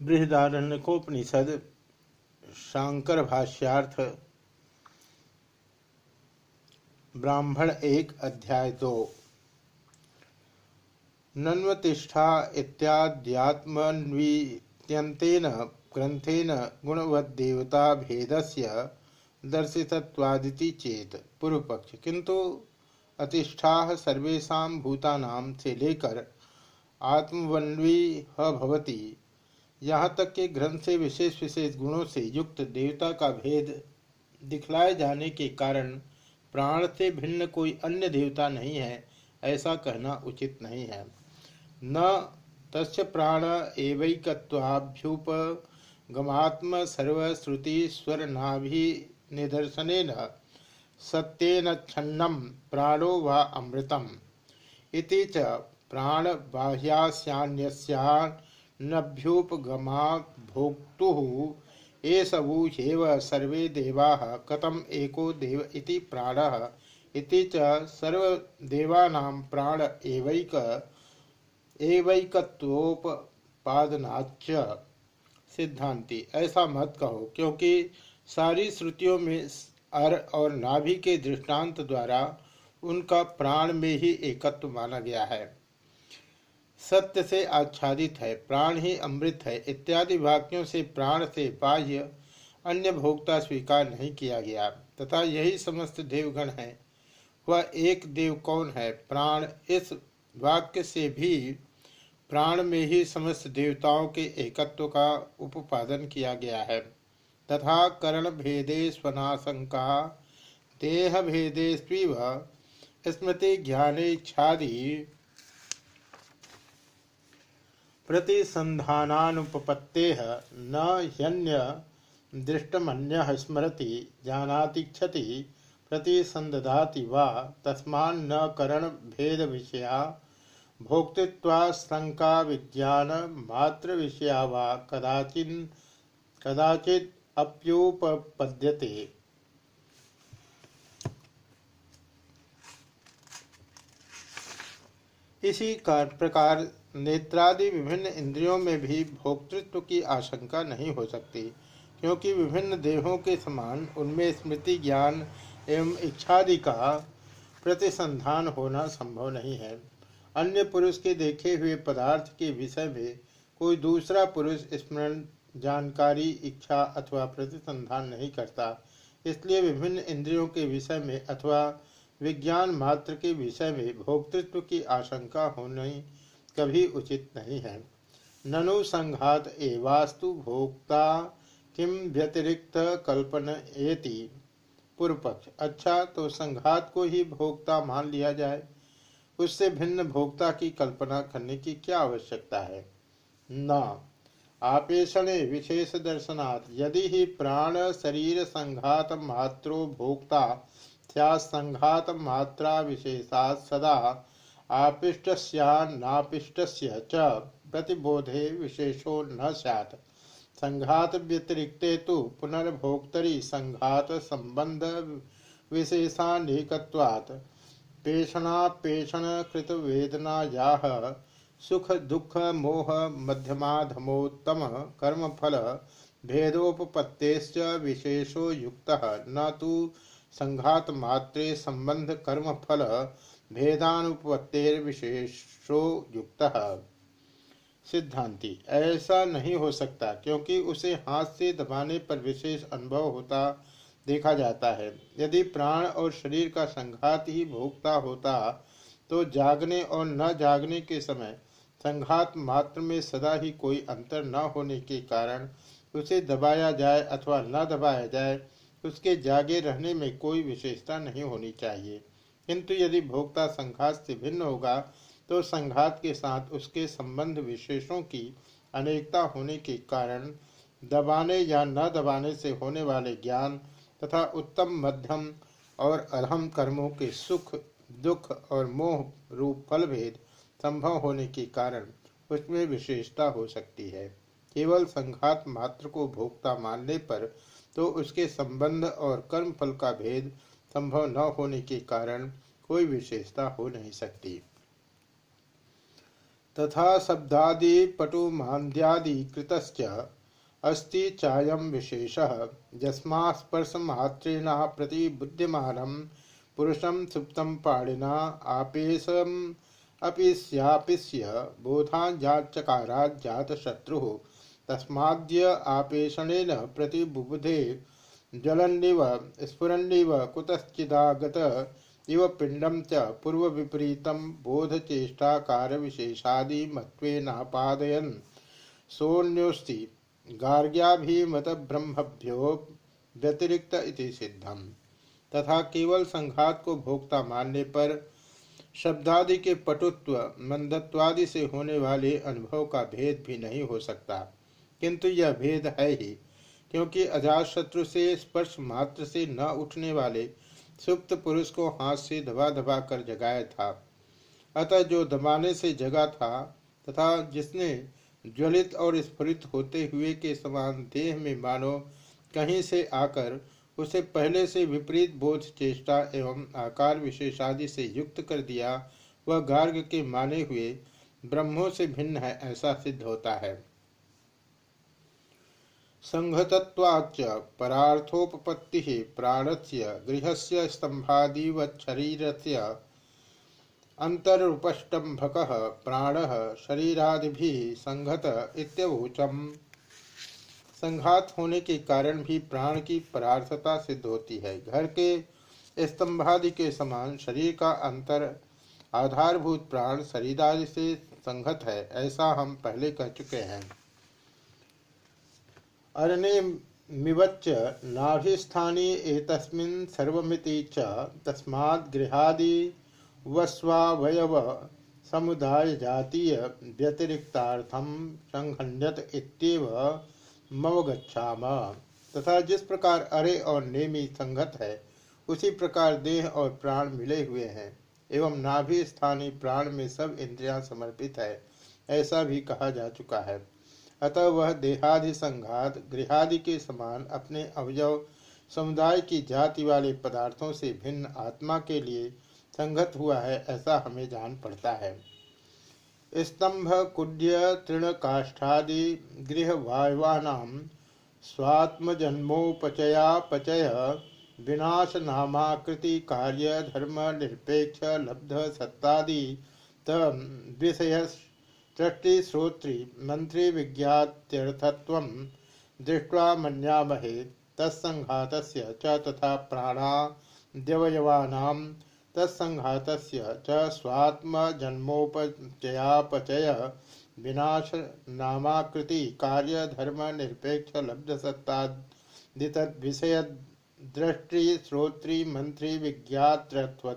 बृहदारण्यकोपनिषद शांकर भाष्यार्थ ब्राह्मण एक अध्याय दो। नन्वतिष्ठा इत्याद्यात्मन्वीत्यंतेन ग्रंथेन गुणवदेवता भेदस्य दर्शितत्वादिति चेत पूर्व पक्ष किंतु अतिष्ठा सर्वेशा भूतानां से लेकर आत्मवन्वी भवती। यहाँ तक कि ग्रंथ से विशेष विशेष गुणों से युक्त देवता का भेद दिखलाए जाने के कारण प्राण से भिन्न कोई अन्य देवता नहीं है, ऐसा कहना उचित नहीं है। न तस् प्राण एवैकत्वाभ्युपगमात्म सर्वश्रुति स्वर नाभि निदर्शन सत्यन छन्नम प्राणो व अमृतम। इति च प्राण बाह्यास्यान्यस्यान् नभ्युपगमा भोक्तु एसवु ह्येव सर्वे देवा कथम एको देव इति प्राणः इति च सर्वदेवानां प्राण एवैक एवैकत्वोपादनाच सिद्धांति ऐसा मत कहो, क्योंकि सारी श्रुतियों में अर और नाभि के दृष्टांत द्वारा उनका प्राण में ही एकत्व माना गया है। सत्य से आच्छादित है, प्राण ही अमृत है, इत्यादि वाक्यों से प्राण से बाह्य अन्य भोक्ता स्वीकार नहीं किया गया। तथा यही समस्त देवगण है। वह एक देव कौन है? प्राण। इस वाक्य से भी प्राण में ही समस्त देवताओं के एकत्व का उपादन किया गया है। तथा कर्ण भेदे स्वनाशंका, देह भेदे स्वीव स्मृति ज्ञानेच्छादि प्रतिसंधानुपपत्ते न ह्यन्य दृष्टमन्य स्मरति जानातिक्षति प्रतिसंदधाति वा तस्मान्न करण भेद विषया भोक्तृत्वाशंका विज्ञान मात्र विषया वा कदाचिन, कदाचित अप्युपपद्यते। इसी प्रकार नेत्रादि विभिन्न इंद्रियों में भी भोक्तृत्व की आशंका नहीं हो सकती, क्योंकि विभिन्न देहों के समान उनमें स्मृति ज्ञान एवं इच्छादि का प्रतिसंधान होना संभव नहीं है। अन्य पुरुष के देखे हुए पदार्थ के विषय में कोई दूसरा पुरुष स्मरण, जानकारी, इच्छा अथवा प्रतिसंधान नहीं करता, इसलिए विभिन्न इंद्रियों के विषय में अथवा विज्ञान मात्र के विषय में भोक्तृत्व की आशंका होनी कभी उचित नहीं है। ननु संघात एवास्तु भोक्ता किम व्यतिरिक्त कल्पन एति। पूर्व पक्ष अच्छा तो संघात को ही भोक्ता मान लिया जाए। उससे भिन्न भोक्ता की कल्पना करने की क्या आवश्यकता है? न। आपेषणे विशेष दर्शनात्, यदि ही प्राण शरीर संघात मात्रो भोक्ता संघात मात्रा विशेषा सदा आपिष्ट च प्रतिबोधे विशेषो न सैत् संघात व्यतिरिक्ते तो पुनर्भोक्तरी संघात संबंध विशेषानिकत्वात्। पेषणापेषण कृत सुख, दुख, मोह, मध्यमाधमोत्तम कर्म फल भेदोपत्तेश्च विशेषो युक्त। न तो संघात मात्रे संबंध कर्म फल भेदानुपत्तिर्विशेषो युक्त। सिद्धांति, ऐसा नहीं हो सकता क्योंकि उसे हाथ से दबाने पर विशेष अनुभव होता, देखा जाता है। यदि प्राण और शरीर का संघात ही भोगता होता तो जागने और न जागने के समय संघात मात्र में सदा ही कोई अंतर न होने के कारण उसे दबाया जाए अथवा न दबाया जाए, उसके जागे रहने में कोई विशेषता नहीं होनी चाहिए। किंतु यदि भोक्ता संघात से भिन्न होगा तो संघात के साथ उसके संबंध विशेषों की अनेकता होने के कारण दबाने या न दबाने से होने वाले ज्ञान तथा उत्तम मध्यम और अरहम कर्मों के सुख, दुख और मोह रूप फल भेद संभव होने के कारण उसमें विशेषता हो सकती है। केवल संघात मात्र को भोक्ता मानने पर तो उसके संबंध और कर्म फल का भेद संभव न होने के कारण कोई विशेषता हो नहीं सकती। तथा शब्दादि पटुमांद्यादि कृतश्च अस्ति चायम विशेष, यस्मा स्पर्शमात्रेण प्रति बुद्धिमान पुरुषम सुप्तम पाणिना आपेशम अपि स्यापिष्य बोधाञ्जाचकारात् जातशत्रुः तस्माद्य आपेषणेन प्रतिबुबुधे ज्वलन्निव स्फुरन्निव, कुतश्चिदागत, इव पिंडम च पूर्व विपरीतम बोधचेष्टाकार विशेषादि मत्वेनापादयन सोन्योस्ति गार्ग्याभिमत ब्रह्मभ्यो व्यतिरिक्त इति सिद्धम। तथा केवल संघात को भोक्ता मानने पर शब्दादि के पटुत्व, मंदत्वादि से होने वाले अनुभव का भेद भी नहीं हो सकता। किंतु यह भेद है ही। क्योंकि अजात शत्रु से स्पर्श मात्र से न उठने वाले सुप्त पुरुष को हाथ से दबा दबा कर जगाया था। अतः जो दबाने से जगा था तथा जिसने ज्वलित और स्फुरित होते हुए के समान देह में मानो, कहीं से आकर उसे पहले से विपरीत बोध, चेष्टा एवं आकार विशेषादि से युक्त कर दिया, वह गार्ग के माने हुए ब्रह्मों से भिन्न है, ऐसा सिद्ध होता है। संहतत्वाच परार्थोपत्ति प्राणस्य गृहस्य स्तंभादिवशरीर से अंतरुपष्टंभक प्राण शरीरादि संघत इत्यवोचम। संघात होने के कारण भी प्राण की परार्थता सिद्ध होती है। घर के स्तंभादि के समान शरीर का अंतर आधारभूत प्राण शरीरादि से संघत है, ऐसा हम पहले कह चुके हैं। अरण्य मिवच्च नाभिस्थानी एतस्मिन् सर्वमिति च तस्मात् गृहादि वस्वावयव समुदाय जातीय व्यतिरिक्तार्थम संघन्यत इत्येव मम गच्छाम। तथा जिस प्रकार अरे और नेमी संगत है, उसी प्रकार देह और प्राण मिले हुए हैं, एवं नाभि स्थानीय प्राण में सब इंद्रियाँ समर्पित है, ऐसा भी कहा जा चुका है। अतः वह देहादि संघात गृहादि के समान अपने अवयव समुदाय की जाति वाले पदार्थों से भिन्न आत्मा के लिए संगत हुआ है, ऐसा हमें जान पड़ता है। स्तंभ, कुड्य, तृणकाष्ठादि गृहवायवानाम स्वात्मजन्मोपचयापचय विनाश नामाकृति कार्य, धर्म, निरपेक्ष, लब्ध, सत्तादि विषय सृष्टि श्रोत्री मंत्री विज्ञात्यर्थत्व दृष्ट्वा मन्यामहे तत्संघात तथा प्राणाद्यवयवानां तत्संघात स्वात्मजन्मोपचयापचय विनाश नामाकृति कार्य धर्म निरपेक्ष लब्ध विषय दृष्टि श्रोत्री मंत्री विज्ञातृत्व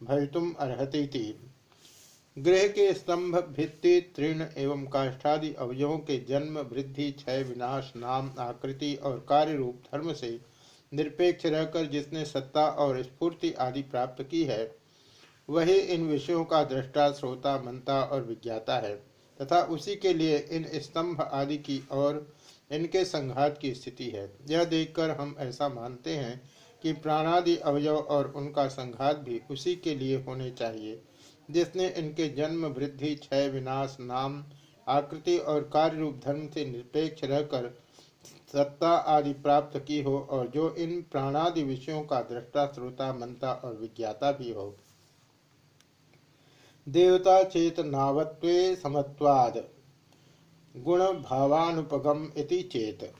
भवितुम अर्हति गृह के स्तंभ, भित्ति, तृण एवं काष्ठादि अवयवों के जन्म, वृद्धि, क्षय, विनाश, नाम, आकृति और कार्य रूप धर्म से निरपेक्ष रहकर जिसने सत्ता और स्फूर्ति आदि प्राप्त की है, वही इन विषयों का दृष्टा, श्रोता मनता और विज्ञाता है। तथा उसी के लिए इन स्तंभ आदि की और इनके संघात की स्थिति है। यह देखकर हम ऐसा मानते हैं कि प्राणादि अवयव और उनका संघात भी उसी के लिए होने चाहिए। जिसने इनके जन्म, वृद्धि, क्षय, विनाश, नाम, आकृति और कार्य रूप धर्म से निरपेक्ष रहकर सत्ता आदि प्राप्त की हो और जो इन प्राणादि विषयों का दृष्टा, श्रोता मनता और विज्ञाता भी हो। देवता चेतनावत्व समत्वाद, गुण भावानुपगम इति चेत।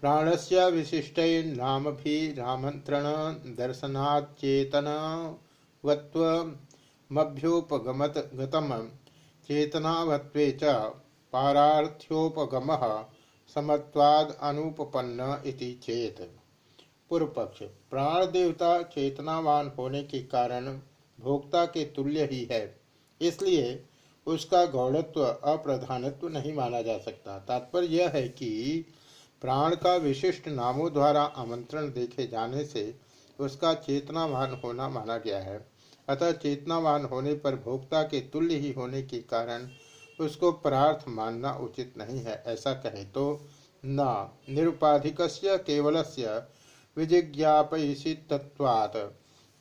प्राणस्य विशिष्ट नाम भी रामंत्रण दर्शनाचेतन मभ्योपगमत गतम, चेतनावत्वे च इति चेत। पूर्व पक्ष प्राण देवता चेतनावान होने के कारण भोक्ता के तुल्य ही है, इसलिए उसका गौड़त्व अप्रधानत्व नहीं माना जा सकता। तात्पर्य यह है कि प्राण का विशिष्ट नामों द्वारा आमंत्रण देखे जाने से उसका चेतनावान होना माना गया है। अतः चेतनावान होने पर भोक्ता के तुल्य ही होने के कारण उसको परार्थ मानना उचित नहीं है। ऐसा कहे तो न निरुपाधिक केवल विजिज्ञापयिषित्वात्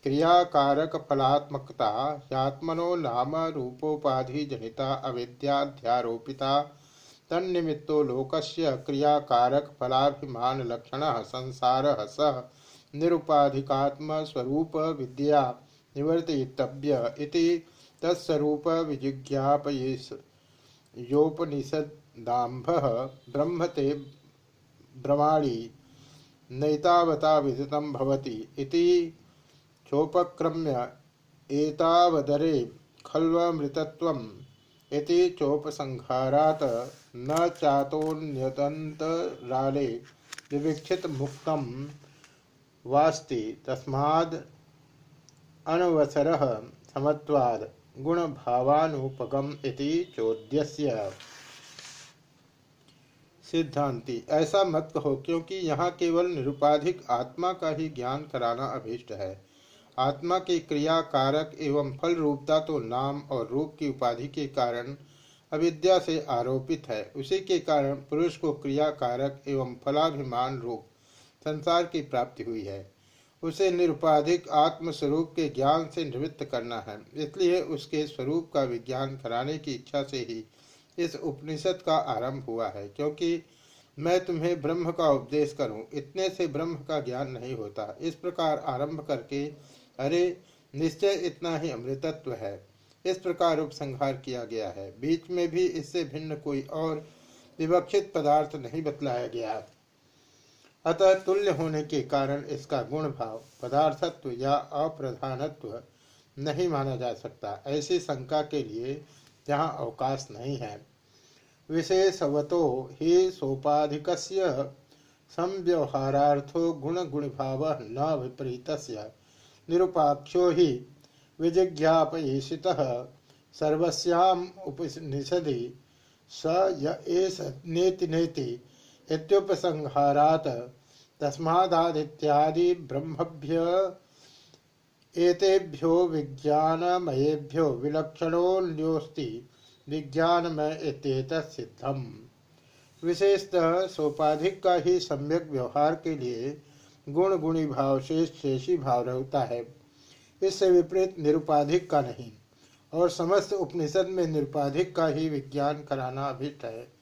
क्रियाकारक फलात्मकता यात्मनो नाम रूपोपाधि जनिता अविद्याध्यारोपिता। तन्निमित्तो लोकस्य क्रियाकारक फलाभिमान लक्षण संसार स निरुपाधिकात्म स्वरूप विद्या निवर्तितव्य इति तत्स्वरूप विजिज्ञापयेश योपनिषदाम्भ ब्रह्म ते ब्रह्माणी नैतावता विदितं चोपक्रम्य एतावदरे खल्वमृतत्वम् इति चोपसंहारात् न विवीक्षित मुक्तम वास्ति तस्माद् अनवसरः समत्वाद गुण भावानुपगम इति चोद्यस्य सिद्धांति। ऐसा मत कहो, क्योंकि यहाँ केवल निरुपाधिक आत्मा का ही ज्ञान कराना अभीष्ट है। आत्मा की क्रिया कारक एवं फल रूपता तो नाम और रूप की उपाधि के कारण अविद्या से आरोपित है। उसी के कारण पुरुष को क्रिया कारक एवं फलाभिमान रूप संसार की प्राप्ति हुई है। उसे निरुपाधिक आत्मस्वरूप के ज्ञान से निवृत्त करना है। इसलिए उसके स्वरूप का विज्ञान कराने की इच्छा से ही इस उपनिषद का आरंभ हुआ है, क्योंकि मैं तुम्हें ब्रह्म का उपदेश करूँ, इतने से ब्रह्म का ज्ञान नहीं होता। इस प्रकार आरंभ करके, अरे, निश्चय इतना ही अमृतत्व है। इस प्रकार उपसंहार किया गया है। बीच में भी इससे भिन्न कोई और विवक्षित पदार्थ नहीं बतलाया गया। अतः तुल्य होने के कारण इसका गुण भाव पदार्थत्व या अप्रधानत्व नहीं माना जा सकता। ऐसी शंका के लिए यहाँ अवकाश नहीं है। विशेषवतो ही सोपाधिक संव्यवहारार्थो गुण गुण भाव न विपरीत निरुपाख्यो ही विजिज्ञापयिषित सर्वस्याम उपनिषदि स येष नेति नेति इत्युपसंहारात् तस्मादादित्यादि ब्रह्मभ्य एतेभ्यो विज्ञानमयेभ्यो विलक्षणोऽन्योऽस्ति विज्ञानमय इत्येत सिद्धम। विशेषतः सोपाधिक का ही सम्यक व्यवहार के लिए गुण गुणी भाव शेष शेषी भाव रहता है। इससे विपरीत निरुपाधिक का नहीं। और समस्त उपनिषद में निरुपाधिक का ही विज्ञान कराना अभिष्ट है।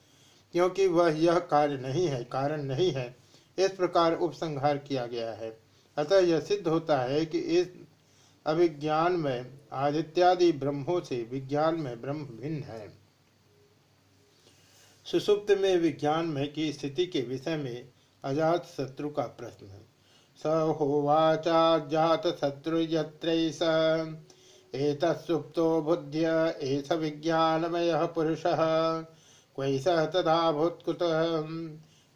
क्योंकि वह यह कार्य नहीं है, कारण नहीं है। इस प्रकार उपसंहार किया गया है। अतः यह सिद्ध होता है कि इस अभिज्ञान में आदित्यादि ब्रह्मों से विज्ञान में ब्रह्म भिन्न है। सुसुप्त में विज्ञान में की स्थिति के विषय में अजात शत्रु का प्रश्न। है स होवाचा जात शत्रु यत्रैष एतत्सुप्तो बुद्ध्य, एष विज्ञानमय पुरुष। क्वै स तदा भूत्कुत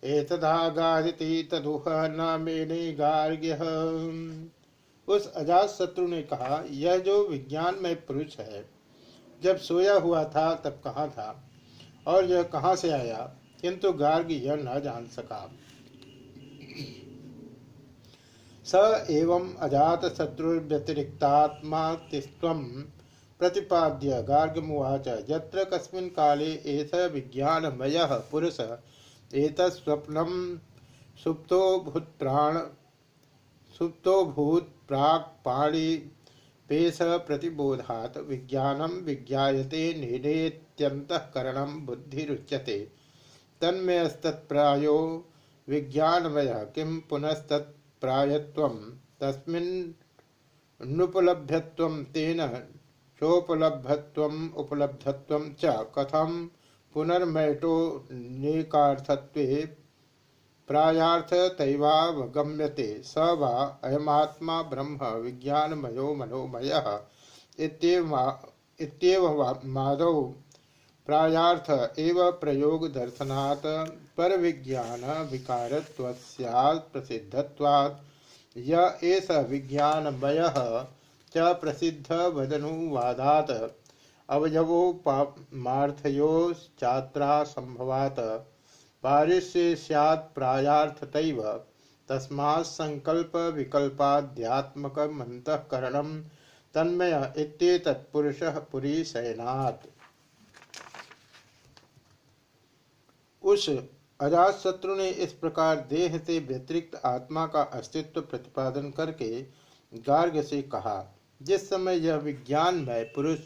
एतदा गादिति तदुह न मेने गार्ग्य। उस अजात शत्रु ने कहा, यह जो विज्ञान में पुरुष है, जब सोया हुआ था, तब कहाँ था? और यह कहाँ से आया? किंतु गार्ग यह न जान सका। स एवं अजात शत्रु व्यतिरिक्तात्मा शत्रुर्व्यतिरिक्तात्मा प्रतिपाद्य गार्गमुवाच, यत्र कस्मिन् काले एष विज्ञानमयः पुरुष एतत्स्वप्नं सुप्तो भूत्प्राण सुप्तो भूत प्राक् पाणि पेश प्रतिबोधात। विज्ञानम विज्ञायते निडेत्यंतकरणम बुद्धिरुच्यते। तन्मयस्तत्प्रायो विज्ञानमय, किं पुनस्तत् प्रायत्वं तस्मिन्नुपलभ्यत्वं तेन उपलब्धत्वं च कथं पुनर्मैटोनेकार्थत्वे प्रायार्थतैवावगम्यते स वा अयमात्मा ब्रह्म विज्ञानमयो मनोमयः इत्येव माधव प्रायार्थ एव प्रयोग दर्शनात् पर विज्ञान विकारत्वस्यात् प्रसिद्धत्वात् य एष विज्ञानमयः च प्रसिद्ध वदनुवादात् अवयवोपार्थयोश्चात्रा संभवात् पारिश्य स्यात् प्रायार्थतैव। तस्मात् संकल्प विकल्पाध्यात्मकमन्तःकरणं तन्मय इत्येतत्पुरुषः पुरी शयनात् उस अजात शत्रु ने इस प्रकार देह से व्यतिरिक्त आत्मा का अस्तित्व प्रतिपादन करके गार्ग से कहा जिस समय यह विज्ञान विज्ञानमय पुरुष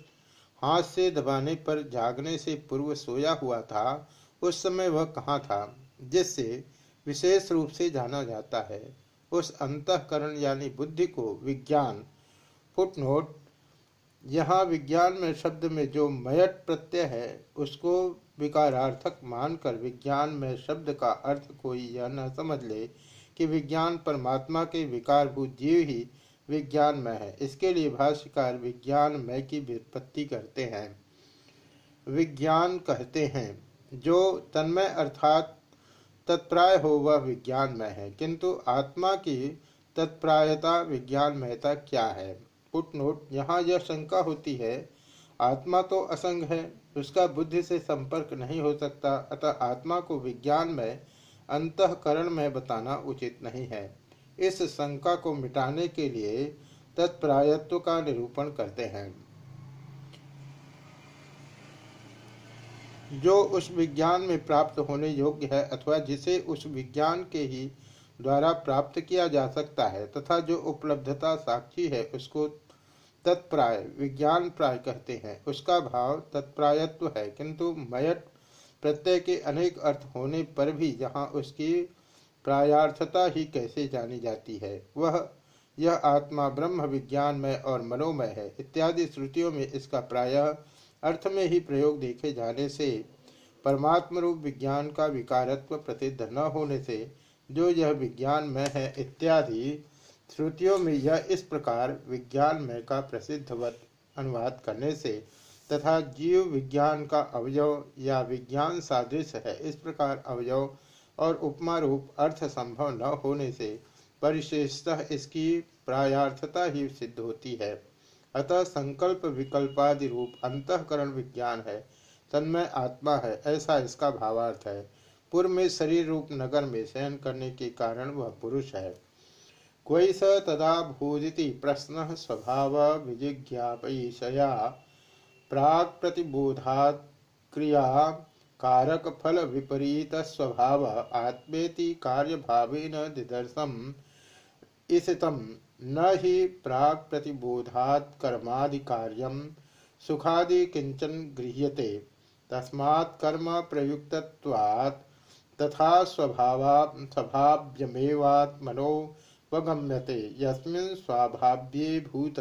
हाथ से दबाने पर जागने से पूर्व सोया हुआ था, उस समय वह कहाँ था, जिससे विशेष रूप से जाना जाता है। उस अंतकरण यानी बुद्धि को विज्ञान, फुटनोट, यहाँ विज्ञान में शब्द में जो मयट प्रत्यय है, उसको विकारार्थक मानकर विज्ञान में शब्द का अर्थ कोई यह न समझ ले कि विज्ञान परमात्मा के विकारभूत जीव ही विज्ञान में है। इसके लिए भाष्यकार विज्ञान में की व्युत्पत्ति करते हैं। विज्ञान कहते हैं, जो तन्मय अर्थात तत्प्राय हो, वह विज्ञान में है। किंतु आत्मा की तत्प्रायता विज्ञान महता क्या है? फुटनोट, यहाँ यह शंका होती है, आत्मा तो असंग है, उसका बुद्धि से संपर्क नहीं हो सकता, अतः आत्मा को विज्ञान में अंतकरण में बताना उचित नहीं है। इस शंका को मिटाने के लिए तत्प्रायत्व का निरूपण करते हैं। जो उस विज्ञान में प्राप्त होने योग्य है अथवा जिसे उस विज्ञान के ही द्वारा प्राप्त किया जा सकता है तथा जो उपलब्धता साक्षी है उसको तत्प्राय विज्ञान प्राय कहते हैं। उसका भाव तत्प्रायत्व है, किंतु मयट प्रत्यय के अनेक अर्थ होने पर भी यहाँ उसकी प्रायार्थता ही कैसे जानी जाती है? वह, यह आत्मा ब्रह्म विज्ञान में और मनोमय है, इत्यादि श्रुतियों में इसका प्रायः अर्थ में ही प्रयोग देखे जाने से परमात्म रूप विज्ञान का विकारत्व प्रसिद्ध न होने से, जो यह विज्ञान में है, इत्यादि श्रुतियों में यह इस प्रकार विज्ञान में का प्रसिद्धवत अनुवाद करने से, तथा जीव विज्ञान का अवयव या विज्ञान सादृश है, इस प्रकार अवयव और उपमा रूप अर्थ संभव न होने से परिशेषतः इसकी प्रायार्थता ही सिद्ध होती है। अतः संकल्प विकल्पादि रूप अंतकरण विज्ञान है। तन्मय आत्मा है, ऐसा इसका भावार्थ है। पूर्व में शरीर रूप नगर में शयन करने के कारण वह पुरुष है। कोई स तदा भूजिति प्रश्न स्वभाव विजिज्ञापयिषया प्राग प्रतिबोधात क्रिया कारक फल विपरीत स्वभाव आत्मेति कार्य भावेन दिदर्शम इसितम न ही प्राक प्रतिबोधात कर्मादि कार्यम सुखादि किंचन गृह्यते। तस्मात् कर्म प्रयुक्तत्वात् तथा स्वभावा स्वभाव्यमेवात्मनो वगम्यते यस्मिन् स्वाभाव्ये भूत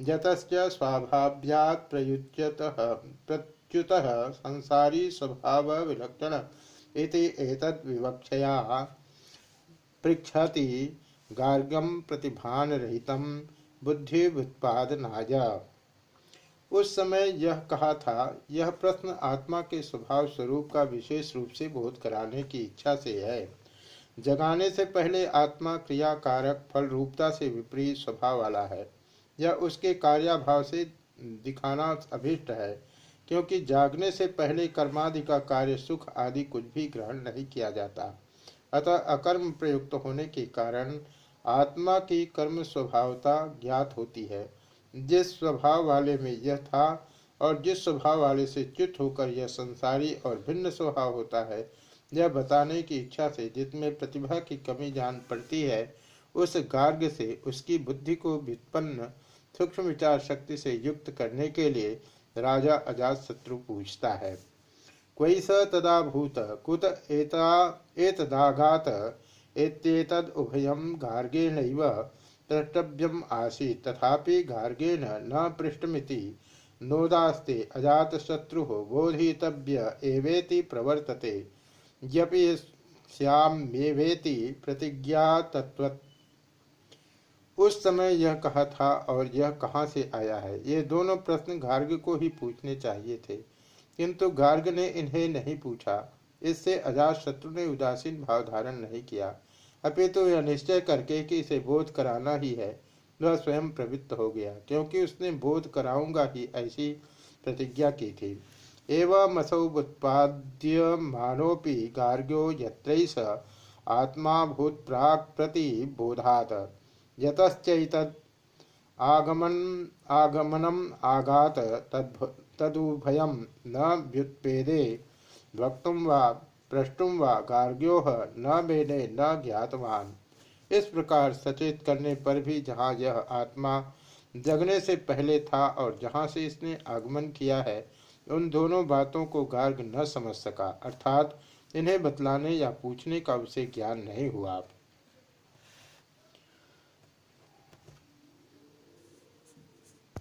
जतस्य स्वाभाव्यात् प्रयुज्यतः प्रच्युतः संसारी स्वभाव विलक्षण विवक्षया। पृच्छति गार्गम प्रतिभान रहितम बुद्धि उत्पादनाय उस समय यह कहा था, यह प्रश्न आत्मा के स्वभाव स्वरूप का विशेष रूप से बोध कराने की इच्छा से है। जगाने से पहले आत्मा क्रिया कारक फल रूपता से विपरीत स्वभाव वाला है। यह उसके कार्याभाव से दिखाना अभिष्ट है। क्योंकि जागने से पहले कर्मादि का कार्य सुख आदि कुछ भी ग्रहण नहीं किया जाता। अतः अकर्म प्रयुक्त होने के कारण आत्मा की कर्म स्वभावता ज्ञात होती है। जिस स्वभाव वाले में यह था और जिस स्वभाव वाले से च्युत होकर यह संसारी और भिन्न स्वभाव होता है, यह बताने की इच्छा से जिसमें प्रतिभा की कमी जान पड़ती है, उस गार्ग से उसकी बुद्धि को व्युत्पन्न, सूक्ष्म विचार शक्ति से युक्त करने के लिए राजा अजात शत्रु पूछता है, क्वि स तदा भूत? कुत एता, एतदाघात? एतेतद उभयम गार्गेण द्रष्टव्यम आसी तथापि गार्गेण न पृष्ठमिति नोदास्ते अजात शत्रु बोधितव्य एवेति प्रवर्तते, यपि श्यामेवेति प्रतिज्ञा उस समय यह कहा था और यह कहाँ से आया है? ये दोनों प्रश्न गार्ग को ही पूछने चाहिए थे। किंतु गार्ग ने इन्हें नहीं पूछा। इससे अजात शत्रु ने उदासीन भाव धारण नहीं किया। अपितु तो यह निश्चय करके कि इसे बोध कराना ही है। वह स्वयं प्रवृत्त हो गया, क्योंकि उसने बोध कराऊँगा ही ऐसी प्रतिज्ञा की थी। एवं एवमसौ उत्पाद्यमानोऽपि गार्ग्यो यत्रैष आत्मा भूत प्राक् प्रति बोधात। यतश्चैतद् आगमन आगमनम आगात तदुभयम न व्युत्पेदे वक्तुम वा प्रष्टुम वा गार्ग्यो न मेने न ज्ञातवान। इस प्रकार सचेत करने पर भी जहाँ यह आत्मा जगने से पहले था और जहाँ से इसने आगमन किया है, उन दोनों बातों को गार्ग न समझ सका। अर्थात इन्हें बतलाने या पूछने का उसे ज्ञान नहीं हुआ।